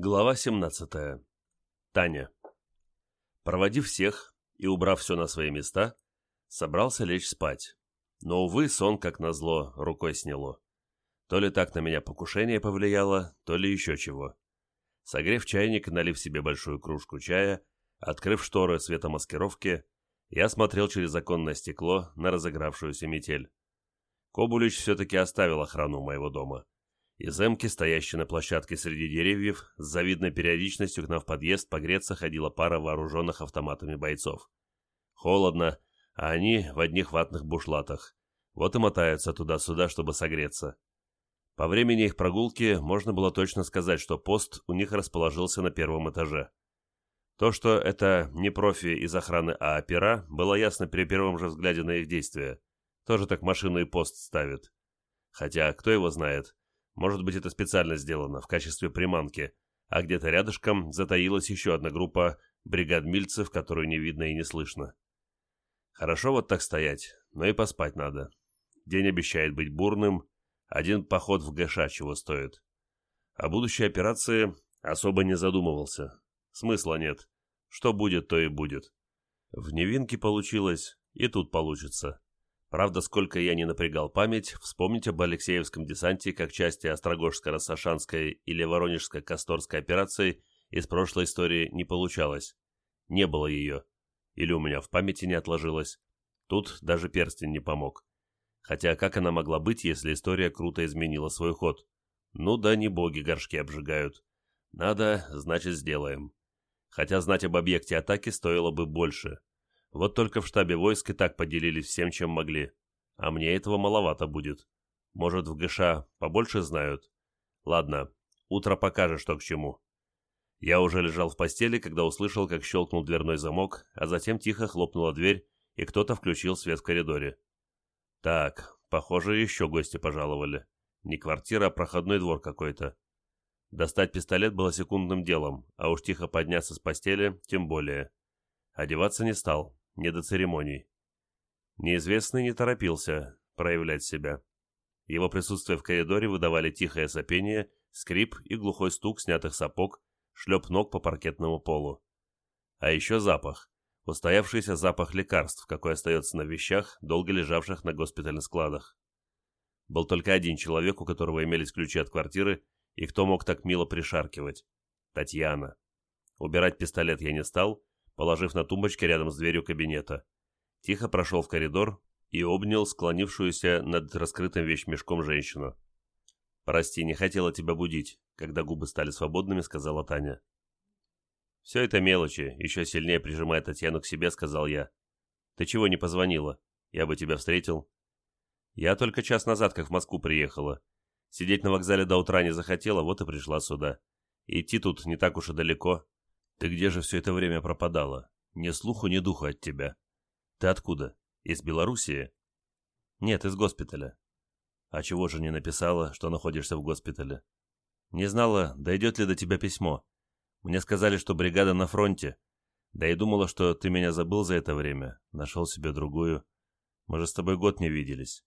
Глава 17. Таня. Проводив всех и убрав все на свои места, собрался лечь спать. Но, увы, сон, как назло, рукой сняло. То ли так на меня покушение повлияло, то ли еще чего. Согрев чайник, налив себе большую кружку чая, открыв шторы светомаскировки, я смотрел через оконное стекло на разыгравшуюся метель. Кобулич все-таки оставил охрану моего дома. Из эмки, стоящей на площадке среди деревьев, с завидной периодичностью к нам в подъезд погреться ходила пара вооруженных автоматами бойцов. Холодно, а они в одних ватных бушлатах. Вот и мотаются туда-сюда, чтобы согреться. По времени их прогулки можно было точно сказать, что пост у них расположился на первом этаже. То, что это не профи из охраны, а опера, было ясно при первом же взгляде на их действия. Тоже так машину и пост ставят. Хотя, кто его знает, может быть, это специально сделано, в качестве приманки, а где-то рядышком затаилась еще одна группа бригадмильцев, которую не видно и не слышно. Хорошо вот так стоять, но и поспать надо. День обещает быть бурным, один поход в ГШ чего стоит. О будущей операции особо не задумывался. Смысла нет. Что будет, то и будет. В Невинке получилось, и тут получится. Правда, сколько я не напрягал память, вспомнить об Алексеевском десанте как части Острогожско-Рассашанской или Воронежско-Касторской операции из прошлой истории не получалось. Не было ее. Или у меня в памяти не отложилось. Тут даже перстень не помог. Хотя как она могла быть, если история круто изменила свой ход? Ну да, не боги горшки обжигают. Надо, значит сделаем. Хотя знать об объекте атаки стоило бы больше. Вот только в штабе войск и так поделились всем, чем могли. А мне этого маловато будет. Может, в ГШ побольше знают? Ладно, утро покажет, что к чему. Я уже лежал в постели, когда услышал, как щелкнул дверной замок, а затем тихо хлопнула дверь, и кто-то включил свет в коридоре. Так, похоже, еще гости пожаловали. Не квартира, а проходной двор какой-то. Достать пистолет было секундным делом, а уж тихо подняться с постели тем более. Одеваться не стал, не до церемоний. Неизвестный не торопился проявлять себя. Его присутствие в коридоре выдавали тихое сопение, скрип и глухой стук снятых сапог, шлеп ног по паркетному полу. А еще запах. Устоявшийся запах лекарств, какой остается на вещах, долго лежавших на госпитальных складах. Был только один человек, у которого имелись ключи от квартиры, и кто мог так мило пришаркивать. Татьяна. Убирать пистолет я не стал, положив на тумбочке рядом с дверью кабинета. Тихо прошел в коридор и обнял склонившуюся над раскрытым вещмешком женщину. «Прости, не хотела тебя будить», — когда губы стали свободными, сказала Таня. «Все это мелочи», — еще сильнее прижимая Татьяну к себе, сказал я. «Ты чего не позвонила? Я бы тебя встретил». «Я только час назад, как в Москву приехала. Сидеть на вокзале до утра не захотела, вот и пришла сюда. Идти тут не так уж и далеко. Ты где же все это время пропадала? Ни слуху, ни духу от тебя. Ты откуда? Из Белоруссии? Нет, из госпиталя. А чего же не написала, что находишься в госпитале? Не знала, дойдет ли до тебя письмо. Мне сказали, что бригада на фронте. Да и думала, что ты меня забыл за это время. Нашел себе другую. Мы же с тобой год не виделись.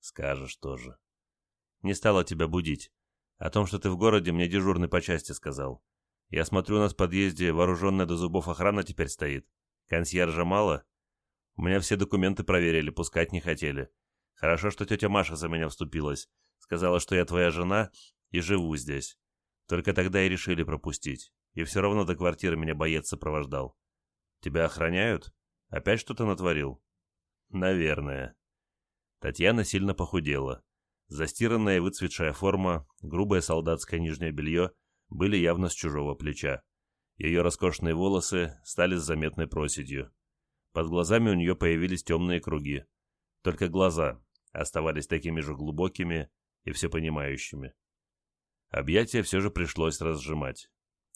Скажешь тоже. Не стала тебя будить. О том, что ты в городе, мне дежурный по части сказал. Я смотрю, у нас в подъезде вооруженная до зубов охрана теперь стоит. Консьержа мало? У меня все документы проверили, пускать не хотели. Хорошо, что тетя Маша за меня вступилась. Сказала, что я твоя жена и живу здесь. Только тогда и решили пропустить. И все равно до квартиры меня боец сопровождал. Тебя охраняют? Опять что-то натворил? Наверное. Татьяна сильно похудела. Застиранная и выцветшая форма, грубое солдатское нижнее белье — были явно с чужого плеча. Ее роскошные волосы стали с заметной проседью. Под глазами у нее появились темные круги. Только глаза оставались такими же глубокими и всепонимающими. Объятия все же пришлось разжимать.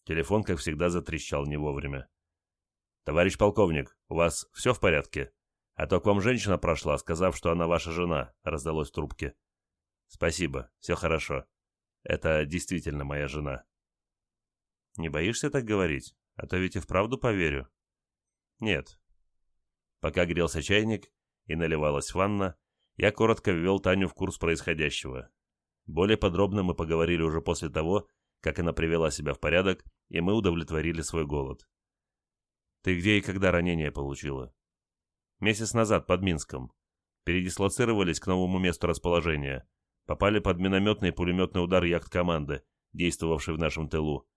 Телефон, как всегда, затрещал не вовремя. «Товарищ полковник, у вас все в порядке? А то к вам женщина прошла, сказав, что она ваша жена», — раздалось в трубке. «Спасибо, все хорошо. Это действительно моя жена». Не боишься так говорить? А то ведь и вправду поверю. Нет. Пока грелся чайник и наливалась ванна, я коротко ввел Таню в курс происходящего. Более подробно мы поговорили уже после того, как она привела себя в порядок, и мы удовлетворили свой голод. «Ты где и когда ранение получила?» «Месяц назад, под Минском. Передислоцировались к новому месту расположения. Попали под минометный и пулеметный удар яхт-команды, действовавшей в нашем тылу.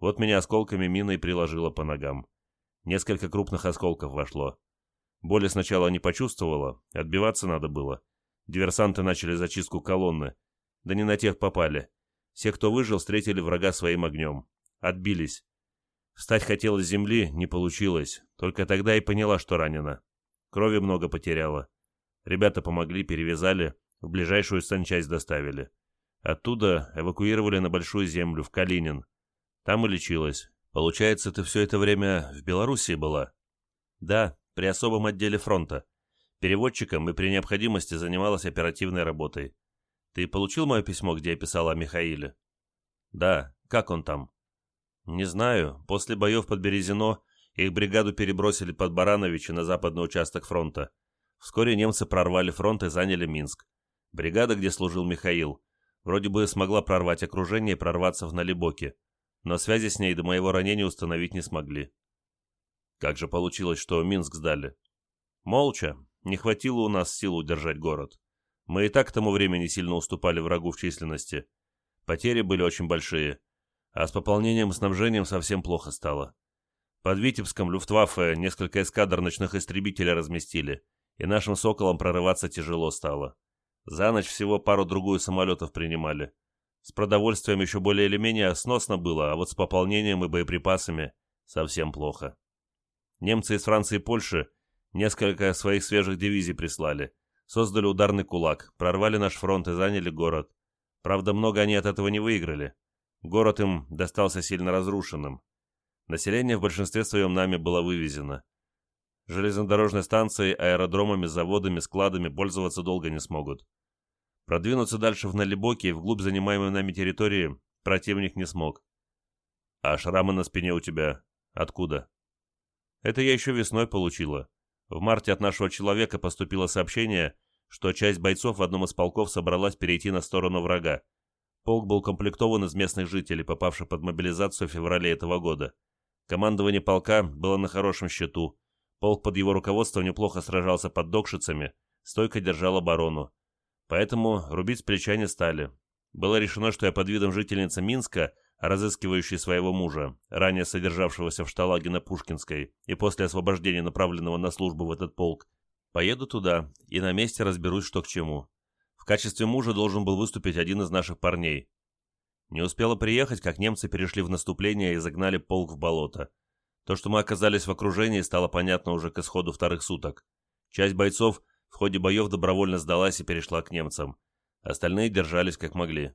Вот меня осколками миной приложило по ногам. Несколько крупных осколков вошло. Боли сначала не почувствовала, отбиваться надо было. Диверсанты начали зачистку колонны. Да не на тех попали. Все, кто выжил, встретили врага своим огнем. Отбились. Встать хотела с земли, не получилось. Только тогда и поняла, что ранена. Крови много потеряла. Ребята помогли, перевязали, в ближайшую санчасть доставили. Оттуда эвакуировали на Большую Землю, в Калинин. Там и лечилась. Получается, ты все это время в Белоруссии была? Да, при особом отделе фронта. Переводчиком и при необходимости занималась оперативной работой. Ты получил мое письмо, где я писала о Михаиле? Да. Как он там? Не знаю. После боев под Березино их бригаду перебросили под Барановича на западный участок фронта. Вскоре немцы прорвали фронт и заняли Минск. Бригада, где служил Михаил, вроде бы смогла прорвать окружение и прорваться в Налибоке, но связи с ней до моего ранения установить не смогли. Как же получилось, что Минск сдали? Молча. Не хватило у нас сил удержать город. Мы и так к тому времени сильно уступали врагу в численности. Потери были очень большие. А с пополнением и снабжением совсем плохо стало. Под Витебском Люфтваффе несколько эскадр ночных истребителей разместили, и нашим «Соколам» прорываться тяжело стало. За ночь всего пару-другую самолетов принимали. С продовольствием еще более или менее сносно было, а вот с пополнением и боеприпасами совсем плохо. Немцы из Франции и Польши несколько своих свежих дивизий прислали. Создали ударный кулак, прорвали наш фронт и заняли город. Правда, много они от этого не выиграли. Город им достался сильно разрушенным. Население в большинстве своем нами было вывезено. Железнодорожной станцией, аэродромами, заводами, складами пользоваться долго не смогут. Продвинуться дальше в Налибоке и вглубь занимаемой нами территории противник не смог. А шрамы на спине у тебя откуда? Это я еще весной получила. В марте от нашего человека поступило сообщение, что часть бойцов в одном из полков собралась перейти на сторону врага. Полк был комплектован из местных жителей, попавших под мобилизацию в феврале этого года. Командование полка было на хорошем счету. Полк под его руководством неплохо сражался под Докшицами, стойко держал оборону. Поэтому рубить с плеча не стали. Было решено, что я под видом жительницы Минска разыскивающий своего мужа, ранее содержавшегося в шталаге на Пушкинской и после освобождения направленного на службу в этот полк, поеду туда и на месте разберусь, что к чему. В качестве мужа должен был выступить один из наших парней. Не успела приехать, как немцы перешли в наступление и загнали полк в болото. То, что мы оказались в окружении, стало понятно уже к исходу вторых суток. Часть бойцов в ходе боев добровольно сдалась и перешла к немцам. Остальные держались как могли.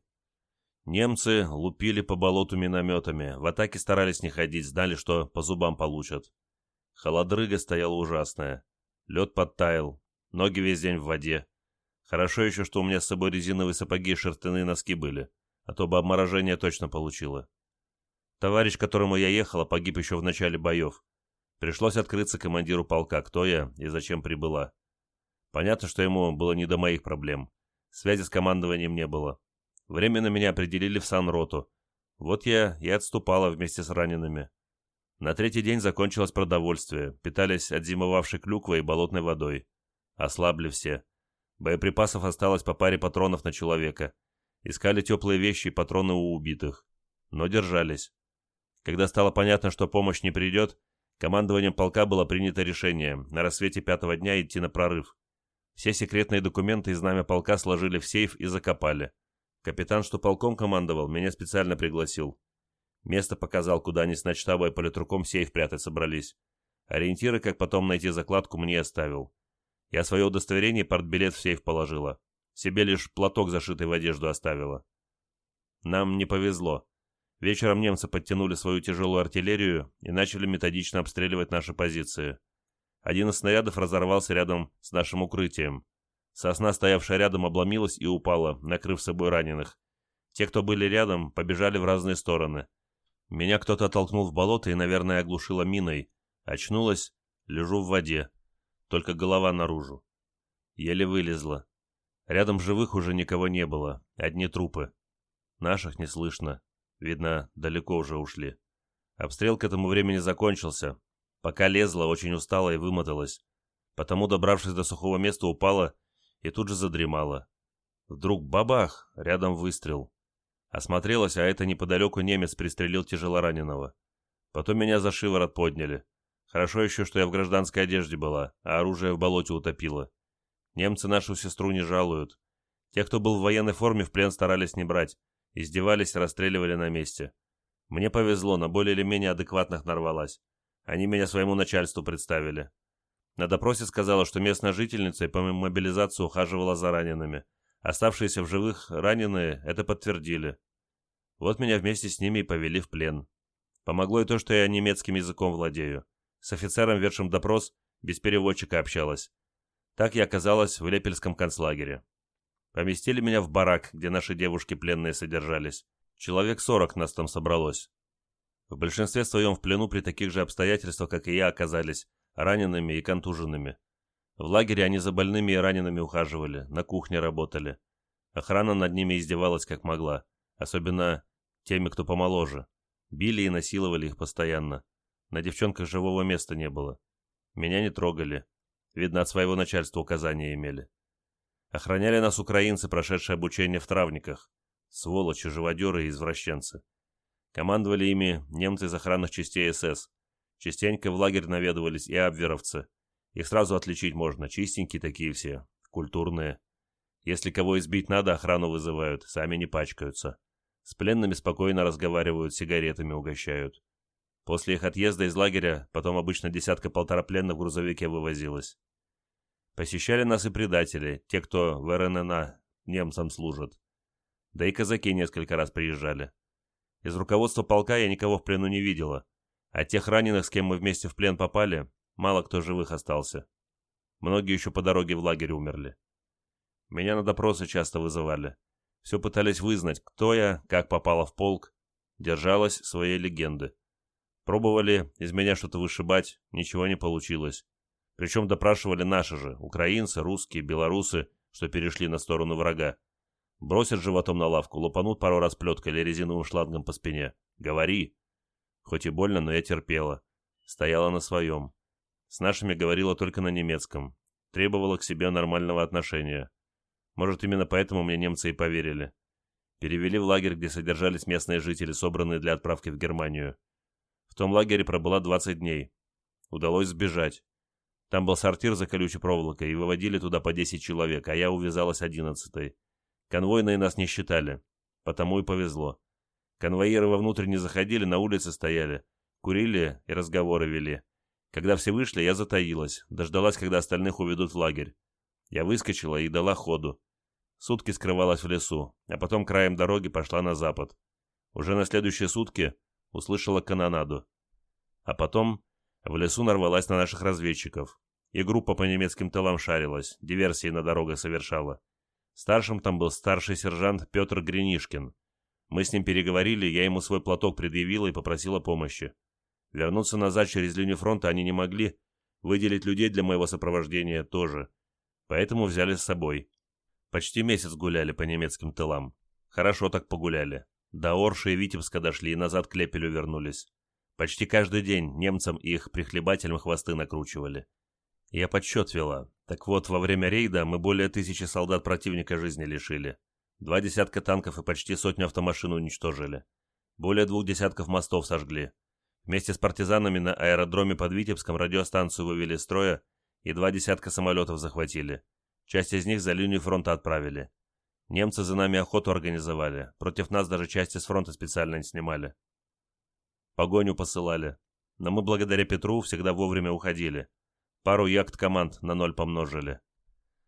Немцы лупили по болоту минометами, в атаке старались не ходить, знали, что по зубам получат. Холодрыга стояла ужасная. Лед подтаял, ноги весь день в воде. Хорошо еще, что у меня с собой резиновые сапоги и шерстяные носки были, а то бы обморожение точно получило. Товарищ, которому я ехала, погиб еще в начале боев. Пришлось открыться командиру полка, кто я и зачем прибыла. Понятно, что ему было не до моих проблем. Связи с командованием не было. Временно меня определили в санроту. Вот я и отступала вместе с ранеными. На третий день закончилось продовольствие, питались отзимовавшей клюквой и болотной водой. Ослабли все. Боеприпасов осталось по паре патронов на человека. Искали теплые вещи и патроны у убитых. Но держались. Когда стало понятно, что помощь не придет, командованием полка было принято решение на рассвете пятого дня идти на прорыв. Все секретные документы и знамя полка сложили в сейф и закопали. Капитан, что полком командовал, меня специально пригласил. Место показал, куда они с начтаба и политруком сейф прятать собрались. Ориентиры, как потом найти закладку, мне оставил. Я свое удостоверение и партбилет в сейф положила. Себе лишь платок, зашитый в одежду, оставила. Нам не повезло. Вечером немцы подтянули свою тяжелую артиллерию и начали методично обстреливать наши позиции. Один из снарядов разорвался рядом с нашим укрытием. Сосна, стоявшая рядом, обломилась и упала, накрыв собой раненых. Те, кто были рядом, побежали в разные стороны. Меня кто-то толкнул в болото и, наверное, оглушило миной. Очнулась, лежу в воде. Только голова наружу. Еле вылезла. Рядом живых уже никого не было, одни трупы. Наших не слышно. Видно, далеко уже ушли. Обстрел к этому времени закончился. Пока лезла, очень устала и вымоталась. Потому, добравшись до сухого места, упала и тут же задремала. Вдруг бабах, рядом выстрел. Осмотрелась, а это неподалеку немец пристрелил тяжелораненого. Потом меня за шиворот подняли. Хорошо еще, что я в гражданской одежде была, а оружие в болоте утопило. Немцы нашу сестру не жалуют. Те, кто был в военной форме, в плен старались не брать. Издевались, расстреливали на месте. Мне повезло, на более или менее адекватных нарвалась. Они меня своему начальству представили. На допросе сказала, что местная жительница и по мобилизации ухаживала за ранеными. Оставшиеся в живых раненые это подтвердили. Вот меня вместе с ними и повели в плен. Помогло и то, что я немецким языком владею. С офицером, ведшим допрос, без переводчика общалась. Так я оказалась в Лепельском концлагере. Поместили меня в барак, где наши девушки пленные содержались. Человек сорок нас там собралось. В большинстве своем в плену при таких же обстоятельствах, как и я, оказались ранеными и контуженными. В лагере они за больными и ранеными ухаживали, на кухне работали. Охрана над ними издевалась как могла, особенно теми, кто помоложе. Били и насиловали их постоянно. На девчонках живого места не было. Меня не трогали. Видно, от своего начальства указания имели. Охраняли нас украинцы, прошедшие обучение в травниках. Сволочи, живодеры и извращенцы. Командовали ими немцы из охранных частей СС. Частенько в лагерь наведывались и абверовцы. Их сразу отличить можно, чистенькие такие все, культурные. Если кого избить надо, охрану вызывают, сами не пачкаются. С пленными спокойно разговаривают, сигаретами угощают. После их отъезда из лагеря потом обычно десятка-полтора пленных в грузовике вывозилось. Посещали нас и предатели, те, кто в РННА немцам служат. Да и казаки несколько раз приезжали. Из руководства полка я никого в плену не видела, а тех раненых, с кем мы вместе в плен попали, мало кто живых остался. Многие еще по дороге в лагерь умерли. Меня на допросы часто вызывали. Все пытались вызнать, кто я, как попала в полк. Держалась своей легенды. Пробовали из меня что-то вышибать, ничего не получилось. Причем допрашивали наши же, украинцы, русские, белорусы, что перешли на сторону врага. Бросят животом на лавку, лупанут пару раз плеткой или резиновым шлангом по спине. Говори. Хоть и больно, но я терпела. Стояла на своем. С нашими говорила только на немецком. Требовала к себе нормального отношения. Может, именно поэтому мне немцы и поверили. Перевели в лагерь, где содержались местные жители, собранные для отправки в Германию. В том лагере пробыла 20 дней. Удалось сбежать. Там был сортир за колючей проволокой, и выводили туда по 10 человек, а я увязалась одиннадцатой. Конвойные нас не считали. Потому и повезло. Конвоиры вовнутрь не заходили, на улице стояли. Курили и разговоры вели. Когда все вышли, я затаилась, дождалась, когда остальных уведут в лагерь. Я выскочила и дала ходу. Сутки скрывалась в лесу, а потом краем дороги пошла на запад. Уже на следующие сутки услышала канонаду. А потом в лесу нарвалась на наших разведчиков. И группа по немецким тылам шарилась, диверсии на дорогах совершала. Старшим там был старший сержант Петр Гринишкин. Мы с ним переговорили, я ему свой платок предъявила и попросила помощи. Вернуться назад через линию фронта они не могли, выделить людей для моего сопровождения тоже. Поэтому взяли с собой. Почти месяц гуляли по немецким тылам. Хорошо так погуляли. До Орши и Витебска дошли и назад к Лепелю вернулись. Почти каждый день немцам их прихлебателям хвосты накручивали. Я подсчет вела. Так вот, во время рейда мы более тысячи солдат противника жизни лишили. Два десятка танков и почти сотню автомашин уничтожили. Более двух десятков мостов сожгли. Вместе с партизанами на аэродроме под Витебском радиостанцию вывели из строя и два десятка самолетов захватили. Часть из них за линию фронта отправили. Немцы за нами охоту организовали. Против нас даже части с фронта специально не снимали. Погоню посылали. Но мы благодаря Петру всегда вовремя уходили. Пару яхт-команд на ноль помножили.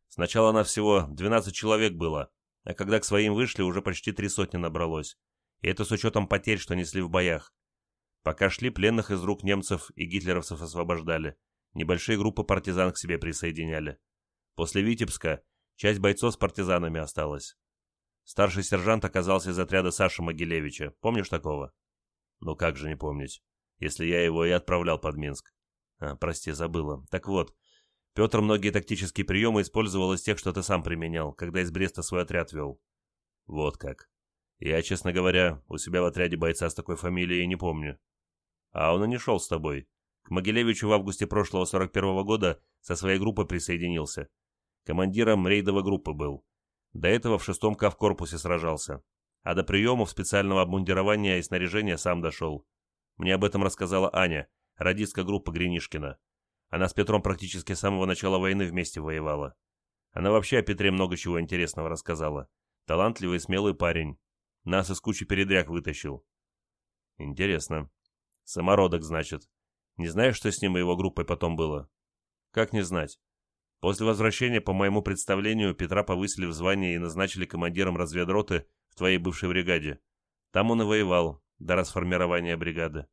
Сначала на всего 12 человек было, а когда к своим вышли, уже почти три сотни набралось. И это с учетом потерь, что несли в боях. Пока шли, пленных из рук немцев и гитлеровцев освобождали. Небольшие группы партизан к себе присоединяли. После Витебска часть бойцов с партизанами осталась. Старший сержант оказался из отряда Саши Могилевича. Помнишь такого? Ну как же не помнить, если я его и отправлял под Минск. А, прости, забыла. Так вот, Петр многие тактические приемы использовал из тех, что ты сам применял, когда из Бреста свой отряд вел. Вот как. Я, честно говоря, у себя в отряде бойца с такой фамилией не помню. А он и не шел с тобой. К Могилевичу в августе прошлого 41-го года со своей группой присоединился. Командиром рейдовой группы был. До этого в шестом кавкорпусе сражался. А до приемов специального обмундирования и снаряжения сам дошел. Мне об этом рассказала Аня, радистка группы Гринишкина. Она с Петром практически с самого начала войны вместе воевала. Она вообще о Петре много чего интересного рассказала. Талантливый, смелый парень. Нас из кучи передряг вытащил. Интересно. Самородок, значит. Не знаешь, что с ним и его группой потом было? Как не знать? После возвращения, по моему представлению, Петра повысили в звании и назначили командиром разведроты в твоей бывшей бригаде. Там он и воевал, до расформирования бригады.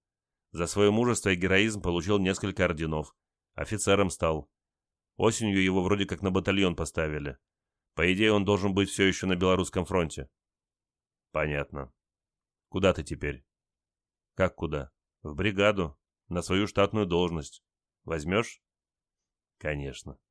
За свое мужество и героизм получил несколько орденов. Офицером стал. Осенью его вроде как на батальон поставили. По идее, он должен быть все еще на Белорусском фронте. Понятно. Куда ты теперь? Как куда? В бригаду. На свою штатную должность. Возьмешь? Конечно.